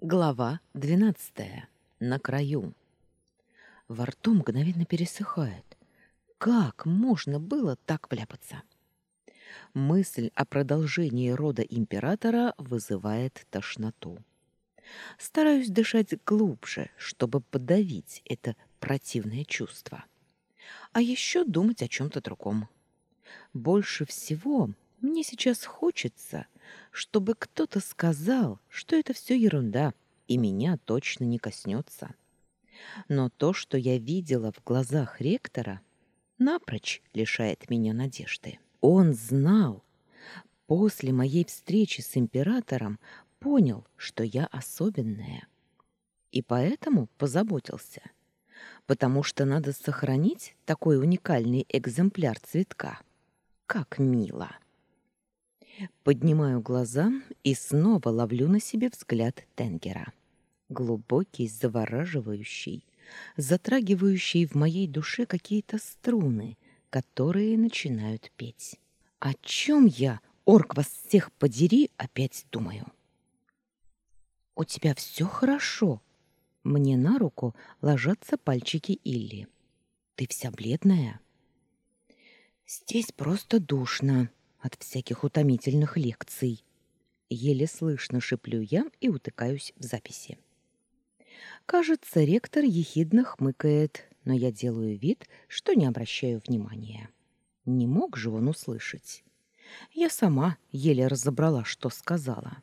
Глава двенадцатая. На краю. Во рту мгновенно пересыхает. Как можно было так вляпаться? Мысль о продолжении рода императора вызывает тошноту. Стараюсь дышать глубже, чтобы подавить это противное чувство. А еще думать о чем-то другом. Больше всего мне сейчас хочется, чтобы кто-то сказал, что это все ерунда и меня точно не коснется. Но то, что я видела в глазах ректора, напрочь лишает меня надежды. Он знал. После моей встречи с императором понял, что я особенная. И поэтому позаботился. Потому что надо сохранить такой уникальный экземпляр цветка. Как мило. Поднимаю глаза и снова ловлю на себе взгляд Тенгера. Глубокий, завораживающий, затрагивающий в моей душе какие-то струны, которые начинают петь. О чем я, орк вас всех подери, опять думаю? «У тебя все хорошо?» Мне на руку ложатся пальчики Илли. «Ты вся бледная?» «Здесь просто душно», от всяких утомительных лекций. Еле слышно шеплю я и утыкаюсь в записи. Кажется, ректор ехидно хмыкает, но я делаю вид, что не обращаю внимания. Не мог же он услышать. Я сама еле разобрала, что сказала.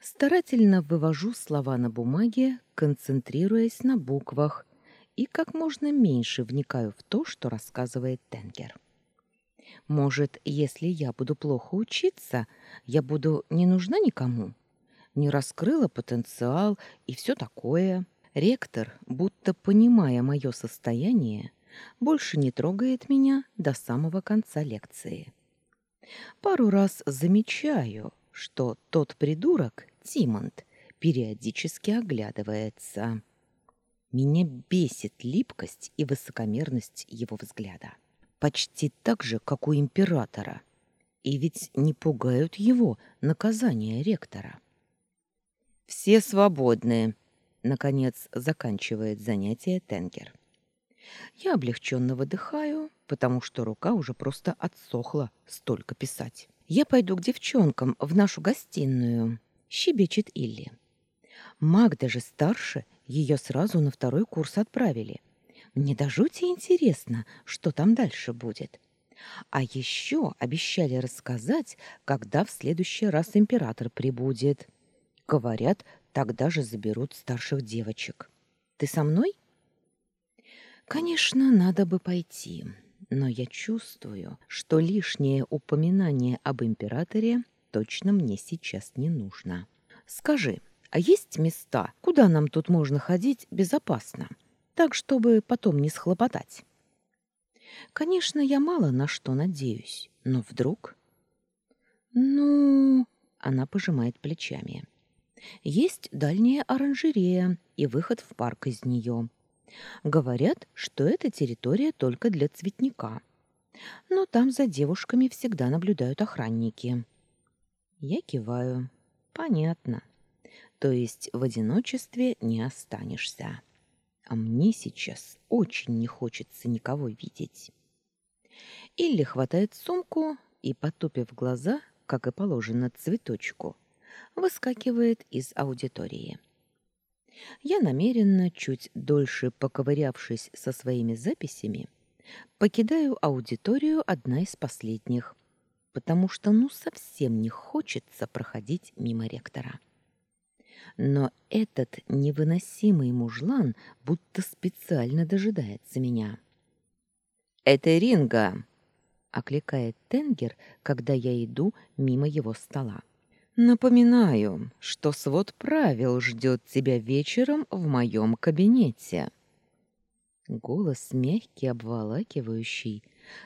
Старательно вывожу слова на бумаге, концентрируясь на буквах, и как можно меньше вникаю в то, что рассказывает Тенгер. Может, если я буду плохо учиться, я буду не нужна никому? Не раскрыла потенциал и все такое. Ректор, будто понимая мое состояние, больше не трогает меня до самого конца лекции. Пару раз замечаю, что тот придурок, Тимонт, периодически оглядывается. Меня бесит липкость и высокомерность его взгляда почти так же, как у императора. И ведь не пугают его наказания ректора. «Все свободны», — наконец заканчивает занятие Тенгер. Я облегченно выдыхаю, потому что рука уже просто отсохла столько писать. «Я пойду к девчонкам в нашу гостиную», — щебечет Илли. Магда же старше, ее сразу на второй курс отправили — мне до жути интересно, что там дальше будет. А еще обещали рассказать, когда в следующий раз император прибудет. Говорят, тогда же заберут старших девочек. Ты со мной? Конечно, надо бы пойти, но я чувствую, что лишнее упоминание об императоре точно мне сейчас не нужно. Скажи, а есть места, куда нам тут можно ходить безопасно? Так, чтобы потом не схлопотать. Конечно, я мало на что надеюсь, но вдруг... Ну, она пожимает плечами. Есть дальняя оранжерея и выход в парк из нее. Говорят, что это территория только для цветника. Но там за девушками всегда наблюдают охранники. Я киваю. Понятно. То есть в одиночестве не останешься. А мне сейчас очень не хочется никого видеть. Илли хватает сумку и, потупив глаза, как и положено цветочку, выскакивает из аудитории. Я намеренно, чуть дольше поковырявшись со своими записями, покидаю аудиторию одна из последних, потому что ну совсем не хочется проходить мимо ректора. Но этот невыносимый мужлан будто специально дожидается меня. «Это Ринга!» — окликает Тенгер, когда я иду мимо его стола. «Напоминаю, что свод правил ждет тебя вечером в моем кабинете». Голос мягкий, обволакивающий,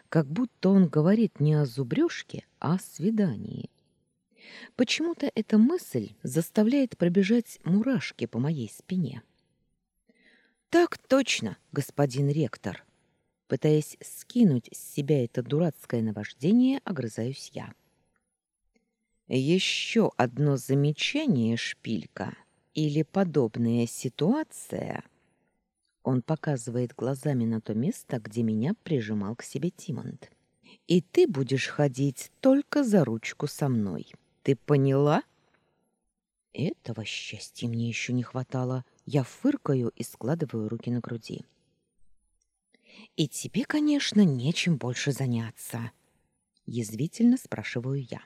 как будто он говорит не о зубрежке, а о свидании. Почему-то эта мысль заставляет пробежать мурашки по моей спине. Так точно, господин ректор. Пытаясь скинуть с себя это дурацкое наваждение, огрызаюсь я. Еще одно замечание, шпилька, или подобная ситуация, он показывает глазами на то место, где меня прижимал к себе Тимонд. И ты будешь ходить только за ручку со мной. Ты поняла? Этого счастья мне еще не хватало. Я фыркаю и складываю руки на груди. И тебе, конечно, нечем больше заняться, язвительно спрашиваю я.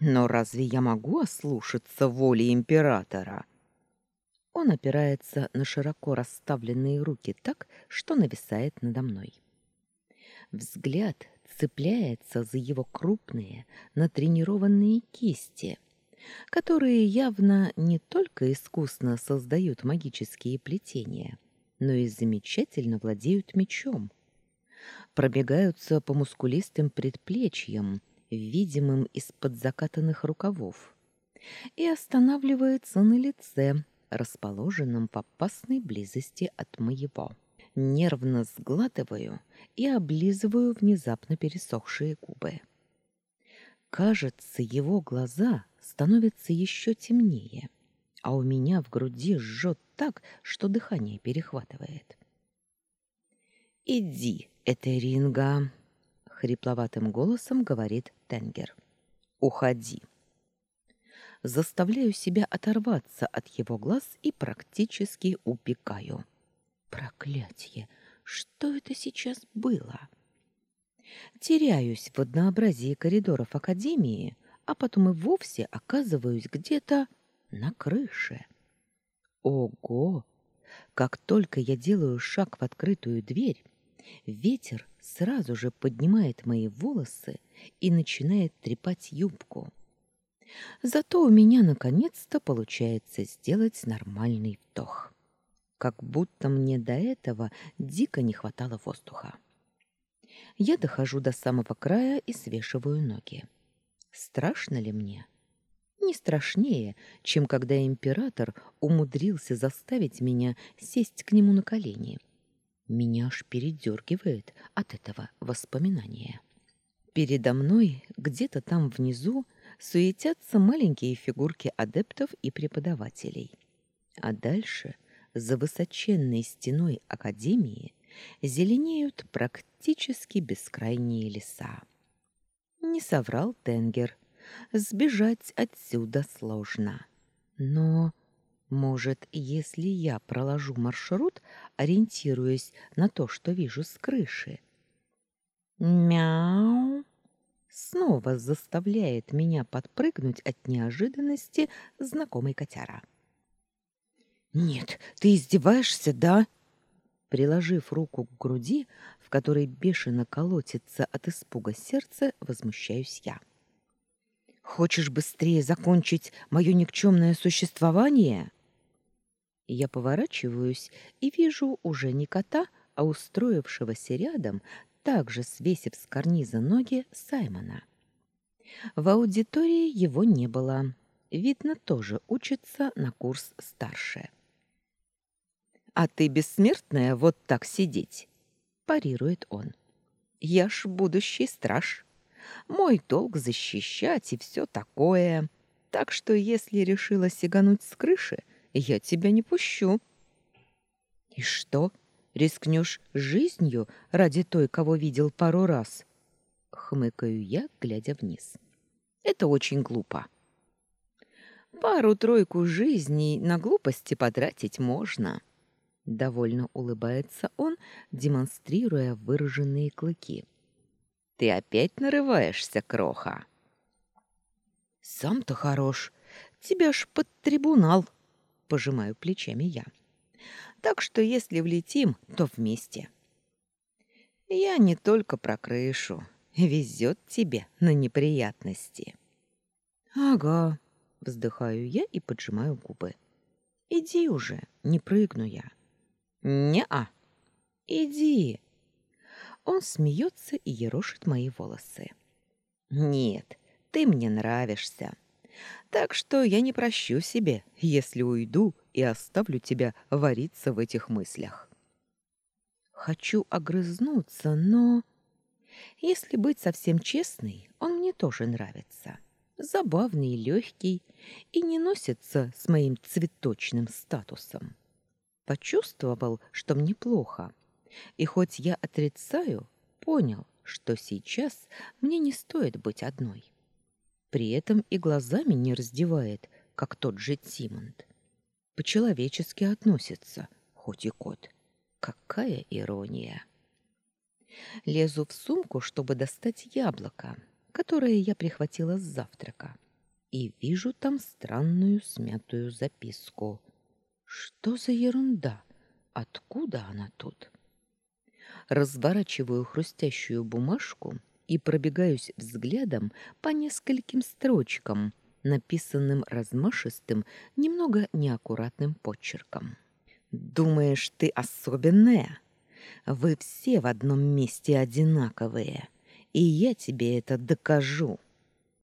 Но разве я могу ослушаться воли императора? Он опирается на широко расставленные руки так, что нависает надо мной. Взгляд цепляется за его крупные, натренированные кисти, которые явно не только искусно создают магические плетения, но и замечательно владеют мечом. Пробегаются по мускулистым предплечьям, видимым из-под закатанных рукавов, и останавливается на лице, расположенном в опасной близости от моего. Нервно сглатываю и облизываю внезапно пересохшие губы. Кажется, его глаза становятся еще темнее, а у меня в груди жжет так, что дыхание перехватывает. «Иди, Этеринга!» — хрипловатым голосом говорит Тенгер. «Уходи!» Заставляю себя оторваться от его глаз и практически упекаю. Проклятье! Что это сейчас было? Теряюсь в однообразии коридоров Академии, а потом и вовсе оказываюсь где-то на крыше. Ого! Как только я делаю шаг в открытую дверь, ветер сразу же поднимает мои волосы и начинает трепать юбку. Зато у меня наконец-то получается сделать нормальный вдох. Как будто мне до этого дико не хватало воздуха. Я дохожу до самого края и свешиваю ноги. Страшно ли мне? Не страшнее, чем когда император умудрился заставить меня сесть к нему на колени. Меня аж передергивает от этого воспоминания. Передо мной, где-то там внизу, суетятся маленькие фигурки адептов и преподавателей. А дальше, за высоченной стеной академии, зеленеют практически бескрайние леса. Не соврал Тенгер. Сбежать отсюда сложно. Но, может, если я проложу маршрут, ориентируясь на то, что вижу с крыши. Мяу! Снова заставляет меня подпрыгнуть от неожиданности знакомый котяра. «Нет, ты издеваешься, да?» Приложив руку к груди, в которой бешено колотится от испуга сердце, возмущаюсь я. «Хочешь быстрее закончить мое никчемное существование?» Я поворачиваюсь и вижу уже не кота, а устроившегося рядом, также свесив с карниза ноги, Саймона. В аудитории его не было. Видно, тоже учится на курс старше. А ты бессмертная вот так сидеть, парирует он. Я ж будущий страж. Мой долг защищать и все такое. Так что если решила сигануть с крыши, я тебя не пущу. И что, рискнешь жизнью ради той, кого видел пару раз? Хмыкаю я, глядя вниз. Это очень глупо. Пару-тройку жизней на глупости потратить можно. Довольно улыбается он, демонстрируя выраженные клыки. Ты опять нарываешься, кроха. Сам-то хорош. Тебя ж под трибунал, пожимаю плечами я. Так что если влетим, то вместе. Я не только про крышу. Везет тебе на неприятности. Ага, вздыхаю я и поджимаю губы. Иди уже, не прыгну я. Не-а. Иди. Он смеется и ерошит мои волосы. Нет, ты мне нравишься. Так что я не прощу себе, если уйду и оставлю тебя вариться в этих мыслях. Хочу огрызнуться, но... Если быть совсем честной, он мне тоже нравится. забавный и легкий, и не носится с моим цветочным статусом. Почувствовал, что мне плохо, и хоть я отрицаю, понял, что сейчас мне не стоит быть одной. При этом и глазами не раздевает, как тот же Тимонд. По-человечески относится, хоть и кот. Какая ирония! Лезу в сумку, чтобы достать яблоко, которое я прихватила с завтрака, и вижу там странную смятую записку. Что за ерунда? Откуда она тут? Разворачиваю хрустящую бумажку и пробегаюсь взглядом по нескольким строчкам, написанным размашистым, немного неаккуратным почерком. «Думаешь, ты особенная? Вы все в одном месте одинаковые, и я тебе это докажу».